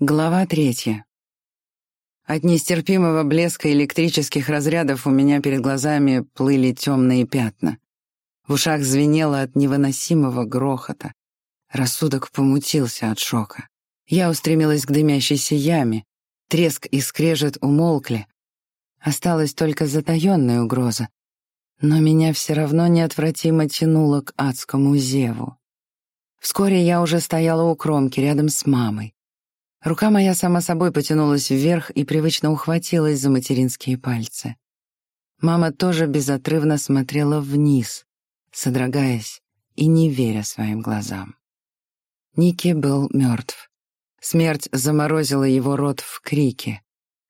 Глава третья. От нестерпимого блеска электрических разрядов у меня перед глазами плыли темные пятна. В ушах звенело от невыносимого грохота. Рассудок помутился от шока. Я устремилась к дымящейся яме. Треск и скрежет умолкли. Осталась только затаённая угроза. Но меня все равно неотвратимо тянуло к адскому зеву. Вскоре я уже стояла у кромки рядом с мамой. Рука моя сама собой потянулась вверх и привычно ухватилась за материнские пальцы. Мама тоже безотрывно смотрела вниз, содрогаясь и не веря своим глазам. Ники был мертв. Смерть заморозила его рот в крике.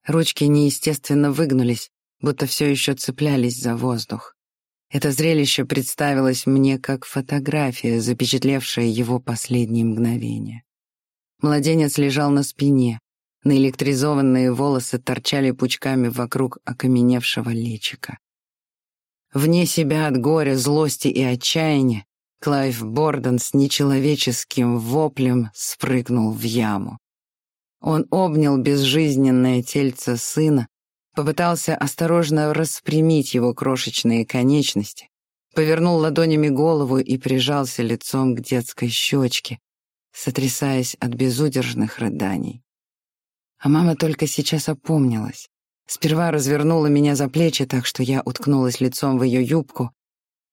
Ручки неестественно выгнулись, будто все еще цеплялись за воздух. Это зрелище представилось мне как фотография, запечатлевшая его последние мгновения. Младенец лежал на спине. Наэлектризованные волосы торчали пучками вокруг окаменевшего личика. Вне себя от горя, злости и отчаяния Клайв Борден с нечеловеческим воплем спрыгнул в яму. Он обнял безжизненное тельце сына, попытался осторожно распрямить его крошечные конечности, повернул ладонями голову и прижался лицом к детской щечке, сотрясаясь от безудержных рыданий. А мама только сейчас опомнилась. Сперва развернула меня за плечи так, что я уткнулась лицом в ее юбку,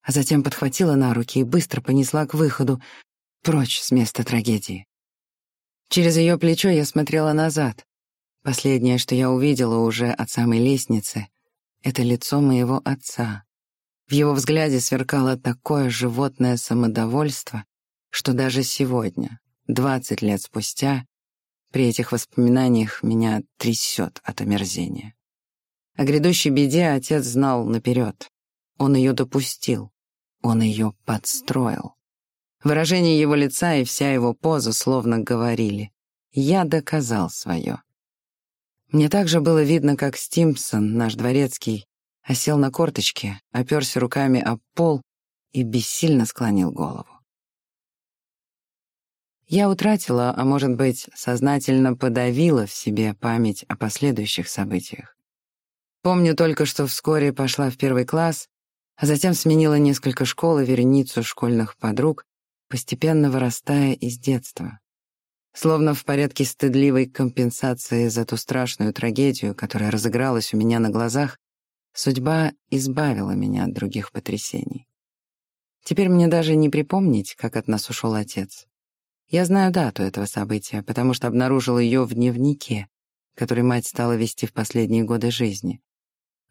а затем подхватила на руки и быстро понесла к выходу, прочь с места трагедии. Через ее плечо я смотрела назад. Последнее, что я увидела уже от самой лестницы, это лицо моего отца. В его взгляде сверкало такое животное самодовольство, что даже сегодня, Двадцать лет спустя, при этих воспоминаниях меня трясет от омерзения. О грядущей беде отец знал наперед. Он ее допустил. Он ее подстроил. Выражение его лица и вся его поза словно говорили «Я доказал свое». Мне также было видно, как Стимпсон, наш дворецкий, осел на корточки, оперся руками об пол и бессильно склонил голову. Я утратила, а может быть, сознательно подавила в себе память о последующих событиях. Помню только, что вскоре пошла в первый класс, а затем сменила несколько школ и вереницу школьных подруг, постепенно вырастая из детства. Словно в порядке стыдливой компенсации за ту страшную трагедию, которая разыгралась у меня на глазах, судьба избавила меня от других потрясений. Теперь мне даже не припомнить, как от нас ушел отец. Я знаю дату этого события, потому что обнаружил ее в дневнике, который мать стала вести в последние годы жизни.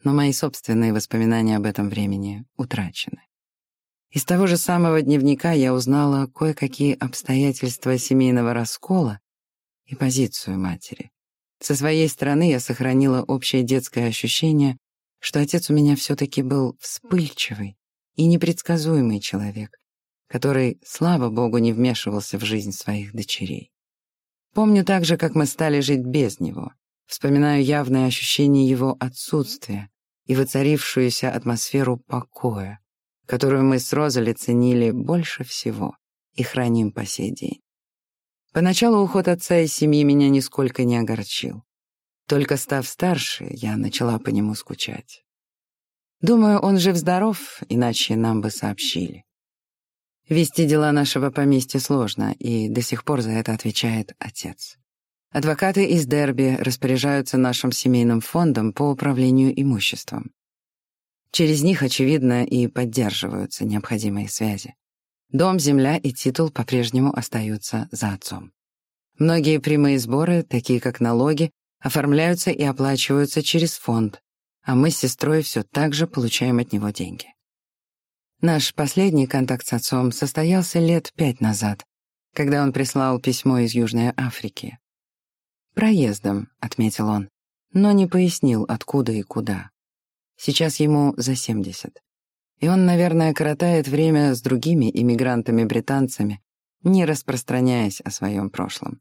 Но мои собственные воспоминания об этом времени утрачены. Из того же самого дневника я узнала кое-какие обстоятельства семейного раскола и позицию матери. Со своей стороны я сохранила общее детское ощущение, что отец у меня все-таки был вспыльчивый и непредсказуемый человек, который, слава богу, не вмешивался в жизнь своих дочерей. Помню также, как мы стали жить без него. Вспоминаю явное ощущение его отсутствия и воцарившуюся атмосферу покоя, которую мы с Розали ценили больше всего и храним по сей день. Поначалу уход отца из семьи меня нисколько не огорчил. Только став старше, я начала по нему скучать. Думаю, он жив-здоров, иначе нам бы сообщили. Вести дела нашего поместья сложно, и до сих пор за это отвечает отец. Адвокаты из Дерби распоряжаются нашим семейным фондом по управлению имуществом. Через них, очевидно, и поддерживаются необходимые связи. Дом, земля и титул по-прежнему остаются за отцом. Многие прямые сборы, такие как налоги, оформляются и оплачиваются через фонд, а мы с сестрой все так же получаем от него деньги. Наш последний контакт с отцом состоялся лет пять назад, когда он прислал письмо из Южной Африки. «Проездом», — отметил он, но не пояснил, откуда и куда. Сейчас ему за семьдесят. И он, наверное, коротает время с другими иммигрантами-британцами, не распространяясь о своем прошлом.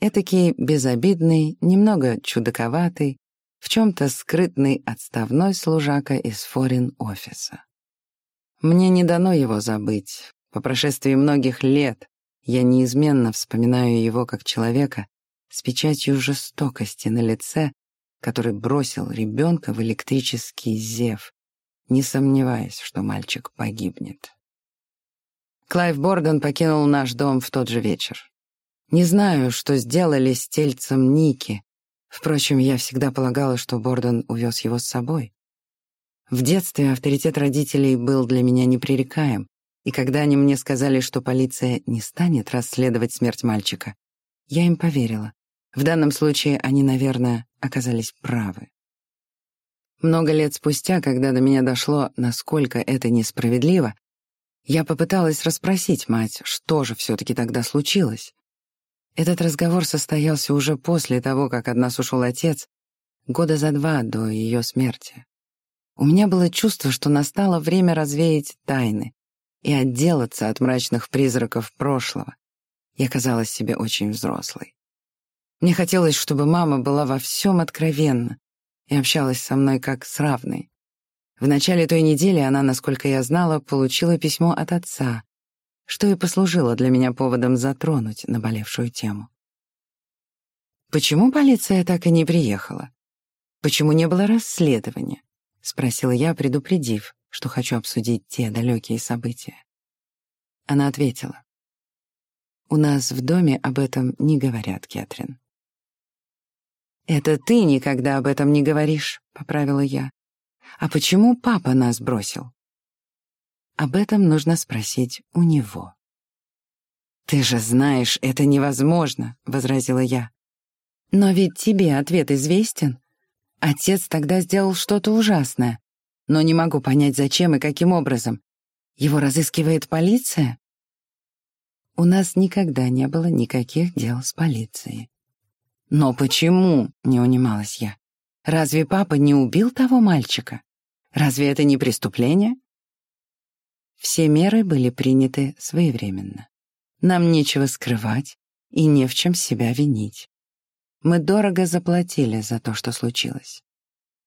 Этакий безобидный, немного чудаковатый, в чем-то скрытный отставной служака из форин-офиса. Мне не дано его забыть. По прошествии многих лет я неизменно вспоминаю его как человека, с печатью жестокости на лице, который бросил ребенка в электрический зев, не сомневаясь, что мальчик погибнет. Клайв Борден покинул наш дом в тот же вечер. Не знаю, что сделали с тельцем Ники. Впрочем, я всегда полагала, что Борден увез его с собой. В детстве авторитет родителей был для меня непререкаем, и когда они мне сказали, что полиция не станет расследовать смерть мальчика, я им поверила. В данном случае они, наверное, оказались правы. Много лет спустя, когда до меня дошло, насколько это несправедливо, я попыталась расспросить мать, что же все-таки тогда случилось. Этот разговор состоялся уже после того, как от нас ушел отец, года за два до ее смерти. У меня было чувство, что настало время развеять тайны и отделаться от мрачных призраков прошлого. Я казалась себе очень взрослой. Мне хотелось, чтобы мама была во всем откровенна и общалась со мной как с равной. В начале той недели она, насколько я знала, получила письмо от отца, что и послужило для меня поводом затронуть наболевшую тему. «Почему полиция так и не приехала? Почему не было расследования?» — спросила я, предупредив, что хочу обсудить те далекие события. Она ответила. «У нас в доме об этом не говорят, Кэтрин». «Это ты никогда об этом не говоришь», — поправила я. А почему папа нас бросил? Об этом нужно спросить у него. «Ты же знаешь, это невозможно», — возразила я. «Но ведь тебе ответ известен. Отец тогда сделал что-то ужасное, но не могу понять, зачем и каким образом. Его разыскивает полиция?» У нас никогда не было никаких дел с полицией. «Но почему?» — не унималась я. «Разве папа не убил того мальчика?» Разве это не преступление? Все меры были приняты своевременно. Нам нечего скрывать и не в чем себя винить. Мы дорого заплатили за то, что случилось.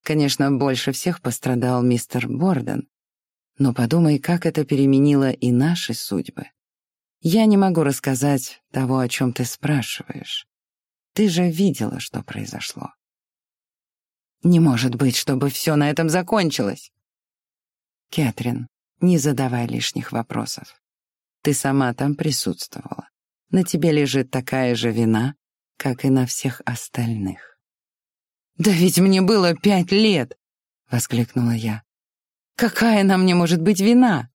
Конечно, больше всех пострадал мистер Борден, но подумай, как это переменило и наши судьбы. Я не могу рассказать того, о чем ты спрашиваешь. Ты же видела, что произошло. Не может быть, чтобы все на этом закончилось. Кэтрин, не задавай лишних вопросов. Ты сама там присутствовала. На тебе лежит такая же вина, как и на всех остальных. «Да ведь мне было пять лет!» — воскликнула я. «Какая на мне может быть вина?»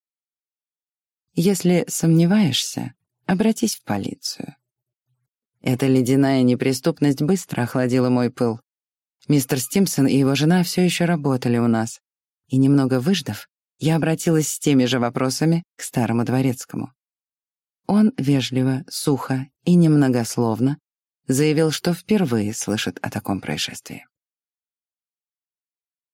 «Если сомневаешься, обратись в полицию». Эта ледяная неприступность быстро охладила мой пыл. Мистер Стимсон и его жена все еще работали у нас, и, немного выждав, я обратилась с теми же вопросами к старому дворецкому. Он вежливо, сухо и немногословно заявил, что впервые слышит о таком происшествии.